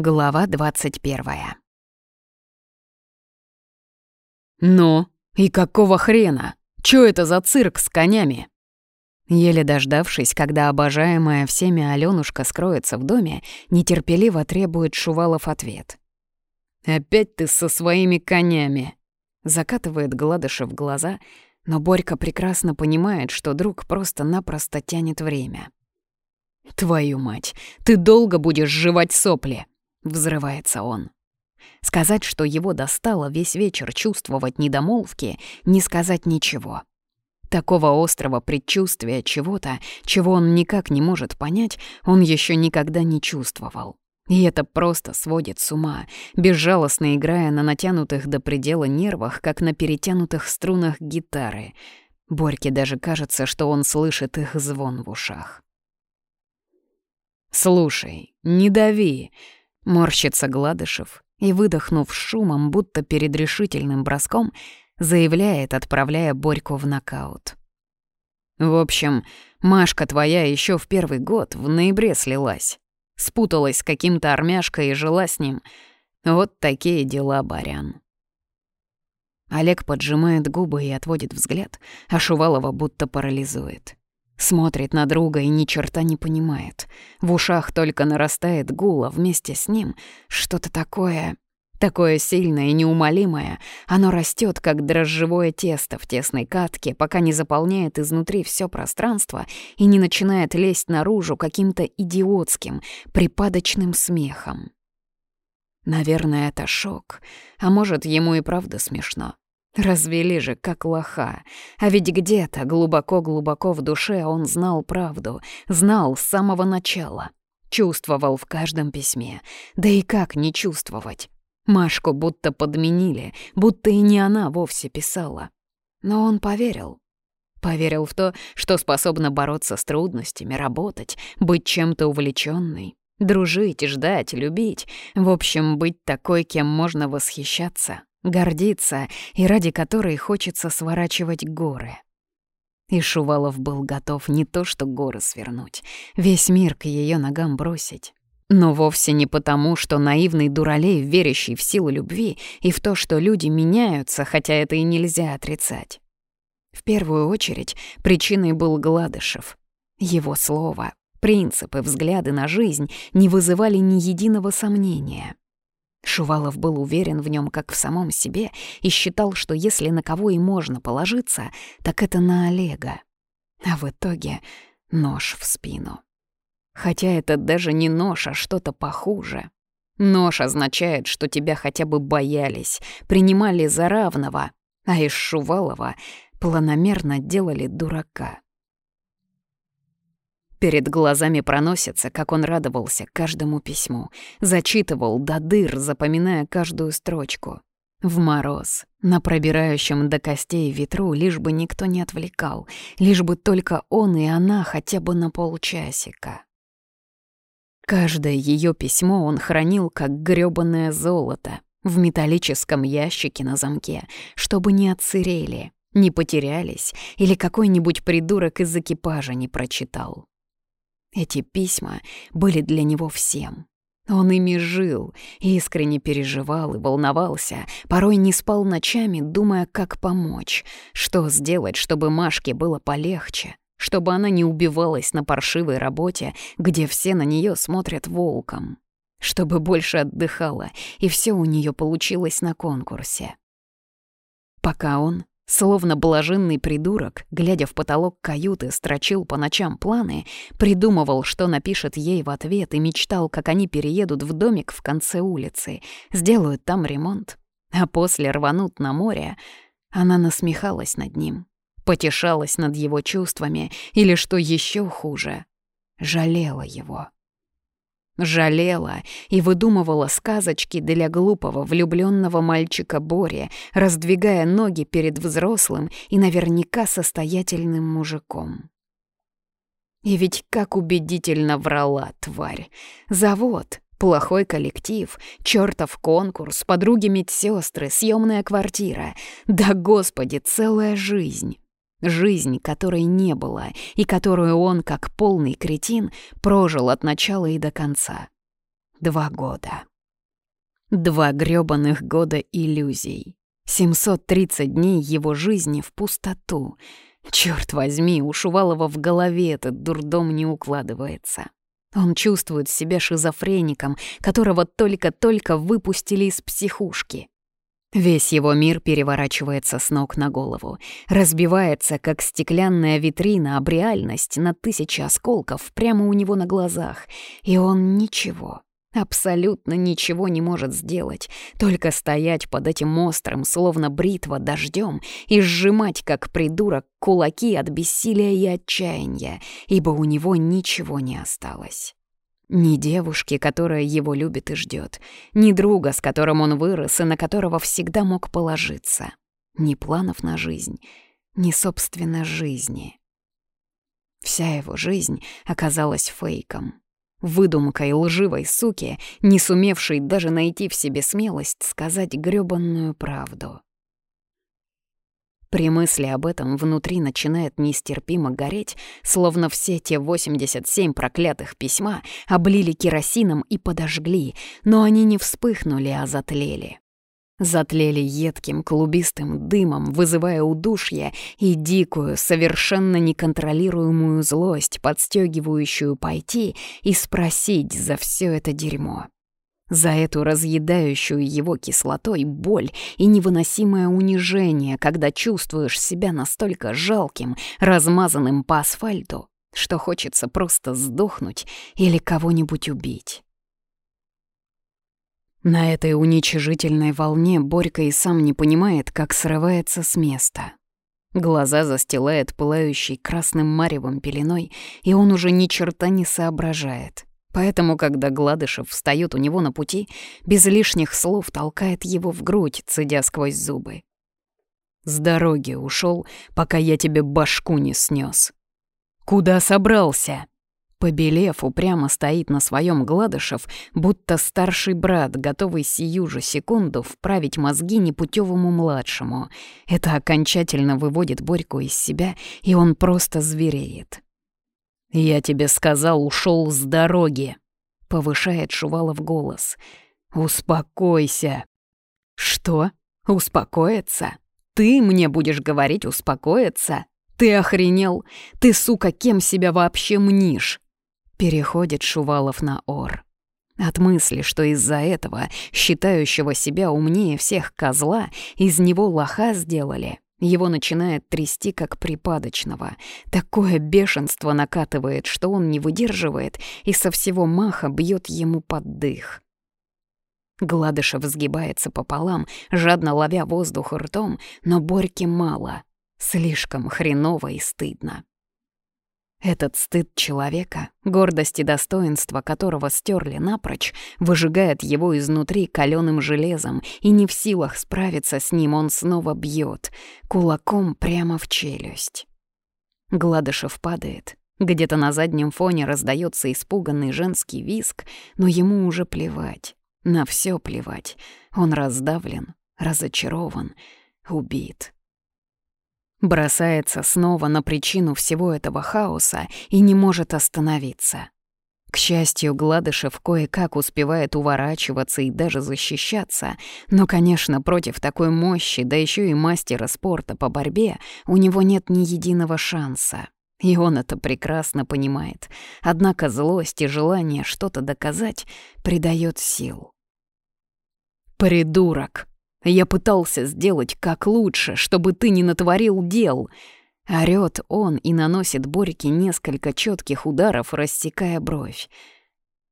Глава 21 «Ну, и какого хрена? Чё это за цирк с конями?» Еле дождавшись, когда обожаемая всеми Алёнушка скроется в доме, нетерпеливо требует Шувалов ответ. «Опять ты со своими конями!» Закатывает Гладышев глаза, но Борька прекрасно понимает, что друг просто-напросто тянет время. «Твою мать, ты долго будешь жевать сопли!» — взрывается он. Сказать, что его достало весь вечер чувствовать недомолвки, не сказать ничего. Такого острого предчувствия чего-то, чего он никак не может понять, он еще никогда не чувствовал. И это просто сводит с ума, безжалостно играя на натянутых до предела нервах, как на перетянутых струнах гитары. Борьке даже кажется, что он слышит их звон в ушах. «Слушай, не дави!» — морщится Гладышев и, выдохнув шумом, будто перед решительным броском, заявляет, отправляя Борьку в нокаут. «В общем, Машка твоя еще в первый год в ноябре слилась. Спуталась с каким-то армяшкой и жила с ним. Вот такие дела, барян». Олег поджимает губы и отводит взгляд, а Шувалова будто парализует. Смотрит на друга и ни черта не понимает. В ушах только нарастает гул, а вместе с ним что-то такое Такое сильное и неумолимое, оно растет, как дрожжевое тесто в тесной катке, пока не заполняет изнутри все пространство и не начинает лезть наружу каким-то идиотским, припадочным смехом. Наверное, это шок, а может, ему и правда смешно. Развели же, как лоха. А ведь где-то, глубоко-глубоко в душе он знал правду, знал с самого начала. Чувствовал в каждом письме. Да и как не чувствовать? Машку будто подменили, будто и не она вовсе писала. Но он поверил. Поверил в то, что способна бороться с трудностями, работать, быть чем-то увлечённой, дружить, ждать, любить. В общем, быть такой, кем можно восхищаться, гордиться и ради которой хочется сворачивать горы. И Шувалов был готов не то что горы свернуть, весь мир к её ногам бросить. Но вовсе не потому, что наивный дуралей, верящий в силу любви и в то, что люди меняются, хотя это и нельзя отрицать. В первую очередь причиной был Гладышев. Его слово, принципы, взгляды на жизнь не вызывали ни единого сомнения. Шувалов был уверен в нем как в самом себе и считал, что если на кого и можно положиться, так это на Олега. А в итоге нож в спину. Хотя это даже не нож, а что-то похуже. Нож означает, что тебя хотя бы боялись, принимали за равного, а из Шувалова планомерно делали дурака. Перед глазами проносится, как он радовался каждому письму, зачитывал до дыр, запоминая каждую строчку. В мороз, на пробирающем до костей ветру, лишь бы никто не отвлекал, лишь бы только он и она хотя бы на полчасика. Каждое ее письмо он хранил как грёбаное золото в металлическом ящике на замке, чтобы не отсырели, не потерялись или какой-нибудь придурок из экипажа не прочитал. Эти письма были для него всем. Он ими жил, искренне переживал и волновался, порой не спал ночами, думая, как помочь, что сделать, чтобы Машке было полегче, чтобы она не убивалась на паршивой работе, где все на нее смотрят волком, чтобы больше отдыхала, и все у нее получилось на конкурсе. Пока он, словно блаженный придурок, глядя в потолок каюты, строчил по ночам планы, придумывал, что напишет ей в ответ, и мечтал, как они переедут в домик в конце улицы, сделают там ремонт, а после рванут на море, она насмехалась над ним, потешалась над его чувствами или, что еще хуже, жалела его. Жалела и выдумывала сказочки для глупого влюбленного мальчика Бори, раздвигая ноги перед взрослым и наверняка состоятельным мужиком. И ведь как убедительно врала тварь. Завод, плохой коллектив, чертов конкурс, подруги-медсестры, съемная квартира. Да, господи, целая жизнь. Жизнь, которой не было, и которую он, как полный кретин, прожил от начала и до конца. Два года. Два грёбаных года иллюзий. 730 дней его жизни в пустоту. Черт возьми, у Шувалова в голове этот дурдом не укладывается. Он чувствует себя шизофреником, которого только-только выпустили из психушки. Весь его мир переворачивается с ног на голову, разбивается, как стеклянная витрина об реальность на тысячи осколков прямо у него на глазах, и он ничего, Абсолютно ничего не может сделать, только стоять под этим острым, словно бритва, дождем и сжимать, как придурок, кулаки от бессилия и отчаяния, ибо у него ничего не осталось. Ни девушки, которая его любит и ждет, ни друга, с которым он вырос и на которого всегда мог положиться, ни планов на жизнь, ни, собственно, жизни. Вся его жизнь оказалась фейком, выдумкой лживой суки, не сумевшей даже найти в себе смелость сказать грёбанную правду. При мысли об этом внутри начинает нестерпимо гореть, словно все те 87 проклятых письма облили керосином и подожгли, но они не вспыхнули, а затлели затлели едким клубистым дымом, вызывая удушье и дикую, совершенно неконтролируемую злость, подстегивающую пойти и спросить за все это дерьмо. За эту разъедающую его кислотой боль и невыносимое унижение, когда чувствуешь себя настолько жалким, размазанным по асфальту, что хочется просто сдохнуть или кого-нибудь убить. На этой уничижительной волне Борька и сам не понимает, как срывается с места. Глаза застилает пылающей красным маревом пеленой, и он уже ни черта не соображает. Поэтому, когда Гладышев встаёт у него на пути, без лишних слов толкает его в грудь, цедя сквозь зубы. «С дороги ушел, пока я тебе башку не снес. «Куда собрался?» Побелев, упрямо стоит на своем Гладышев, будто старший брат, готовый сию же секунду вправить мозги непутевому младшему. Это окончательно выводит Борьку из себя, и он просто звереет. «Я тебе сказал, ушел с дороги», — повышает Шувалов голос. «Успокойся». «Что? Успокоиться? Ты мне будешь говорить успокоиться? Ты охренел? Ты, сука, кем себя вообще мнишь?» Переходит Шувалов на ор. От мысли, что из-за этого, считающего себя умнее всех козла, из него лоха сделали, его начинает трясти как припадочного. Такое бешенство накатывает, что он не выдерживает и со всего маха бьет ему под дых. Гладышев сгибается пополам, жадно ловя воздух ртом, но Борьке мало. Слишком хреново и стыдно. Этот стыд человека, гордость и достоинство которого стерли напрочь, выжигает его изнутри каленым железом, и не в силах справиться с ним он снова бьет, кулаком прямо в челюсть. Гладышев падает. Где-то на заднем фоне раздается испуганный женский виск, но ему уже плевать. На все плевать. Он раздавлен, разочарован, убит бросается снова на причину всего этого хаоса и не может остановиться. К счастью, Гладышев кое-как успевает уворачиваться и даже защищаться, но, конечно, против такой мощи, да еще и мастера спорта по борьбе, у него нет ни единого шанса. И он это прекрасно понимает. Однако злость и желание что-то доказать придает сил. «Придурок!» Я пытался сделать как лучше, чтобы ты не натворил дел. Орёт он и наносит Борьке несколько четких ударов, рассекая бровь.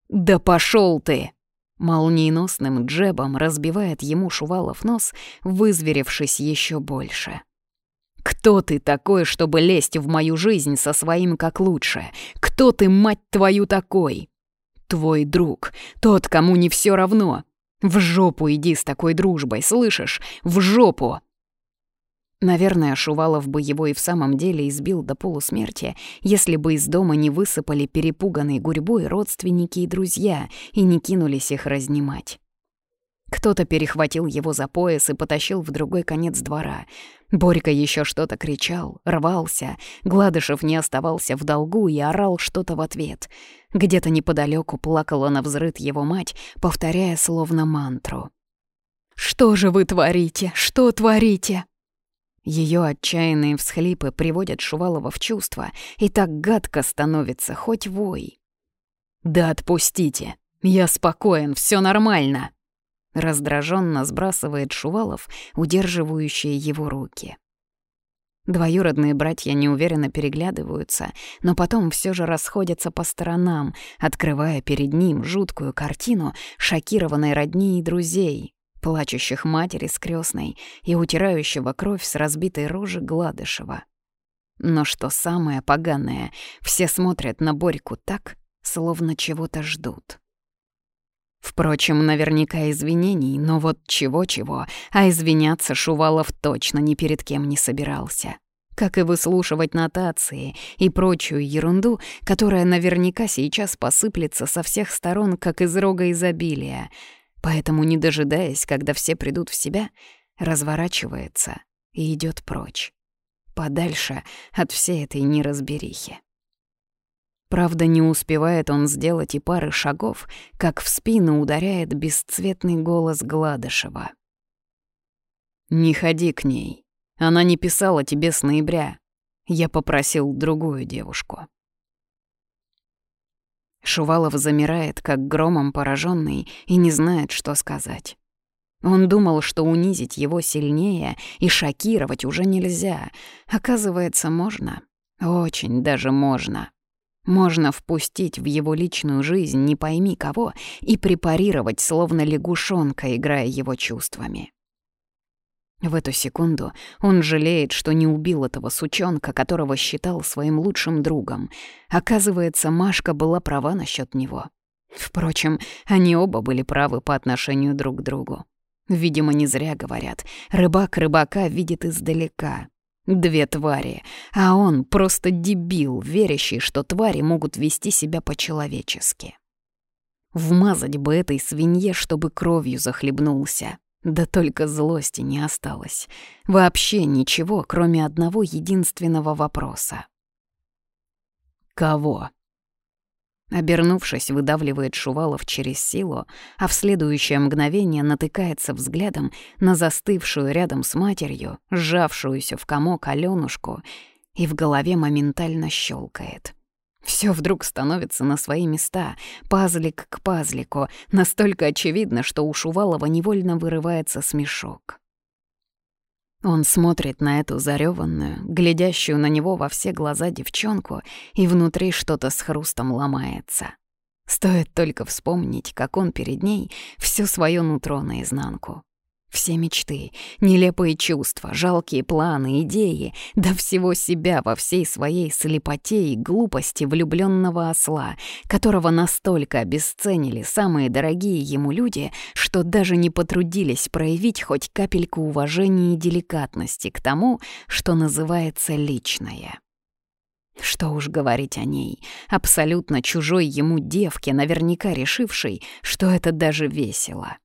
«Да пошел ты!» Молниеносным джебом разбивает ему Шувалов нос, вызверевшись еще больше. «Кто ты такой, чтобы лезть в мою жизнь со своим как лучше? Кто ты, мать твою, такой?» «Твой друг, тот, кому не все равно, в жопу иди с такой дружбой, слышишь? В жопу!» Наверное, Шувалов бы его и в самом деле избил до полусмерти, если бы из дома не высыпали перепуганной гурьбой родственники и друзья и не кинулись их разнимать. Кто-то перехватил его за пояс и потащил в другой конец двора. Борька еще что-то кричал, рвался. Гладышев не оставался в долгу и орал что-то в ответ. Где-то неподалеку плакала на взрыд его мать, повторяя словно мантру. «Что же вы творите? Что творите?» Ее отчаянные всхлипы приводят Шувалова в чувство, и так гадко становится, хоть вой. «Да отпустите! Я спокоен, все нормально!» Раздраженно сбрасывает Шувалов, удерживающие его руки. Двоюродные братья неуверенно переглядываются, но потом все же расходятся по сторонам, открывая перед ним жуткую картину шокированной родни и друзей, плачущих матери с крестной и утирающего кровь с разбитой рожи Гладышева. Но что самое поганое, все смотрят на Борьку так, словно чего-то ждут. Впрочем, наверняка извинений, но вот чего-чего, а извиняться Шувалов точно ни перед кем не собирался. Как и выслушивать нотации и прочую ерунду, которая наверняка сейчас посыплется со всех сторон, как из рога изобилия. Поэтому, не дожидаясь, когда все придут в себя, разворачивается и идет прочь. Подальше от всей этой неразберихи. Правда, не успевает он сделать и пары шагов, как в спину ударяет бесцветный голос Гладышева. «Не ходи к ней. Она не писала тебе с ноября. Я попросил другую девушку». Шувалов замирает, как громом пораженный, и не знает, что сказать. Он думал, что унизить его сильнее и шокировать уже нельзя. Оказывается, можно. Очень даже можно. Можно впустить в его личную жизнь не пойми кого и препарировать, словно лягушонка, играя его чувствами. В эту секунду он жалеет, что не убил этого сучонка, которого считал своим лучшим другом. Оказывается, Машка была права насчет него. Впрочем, они оба были правы по отношению друг к другу. Видимо, не зря говорят, рыбак рыбака видит издалека. Две твари, а он просто дебил, верящий, что твари могут вести себя по-человечески. Вмазать бы этой свинье, чтобы кровью захлебнулся. Да только злости не осталось. Вообще ничего, кроме одного единственного вопроса. «Кого?» Обернувшись, выдавливает Шувалов через силу, а в следующее мгновение натыкается взглядом на застывшую рядом с матерью, сжавшуюся в комок Алёнушку, и в голове моментально щелкает. Все вдруг становится на свои места, пазлик к пазлику, настолько очевидно, что у Шувалова невольно вырывается смешок. Он смотрит на эту зареванную, глядящую на него во все глаза девчонку, и внутри что-то с хрустом ломается. Стоит только вспомнить, как он перед ней все свое нутро наизнанку. Все мечты, нелепые чувства, жалкие планы, идеи, до всего себя во всей своей слепоте и глупости влюбленного осла, которого настолько обесценили самые дорогие ему люди, что даже не потрудились проявить хоть капельку уважения и деликатности к тому, что называется личное. Что уж говорить о ней, абсолютно чужой ему девке, наверняка решившей, что это даже весело.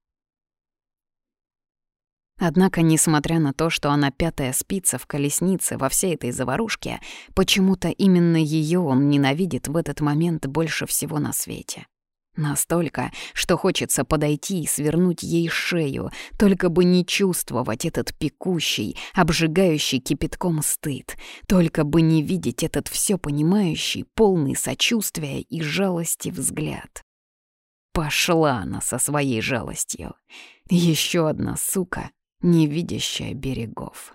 Однако, несмотря на то, что она пятая спица в колеснице во всей этой заварушке, почему-то именно ее он ненавидит в этот момент больше всего на свете. Настолько, что хочется подойти и свернуть ей шею, только бы не чувствовать этот пекущий, обжигающий кипятком стыд, только бы не видеть этот все понимающий, полный сочувствия и жалости взгляд. Пошла она со своей жалостью. Еще одна сука, не видящая берегов.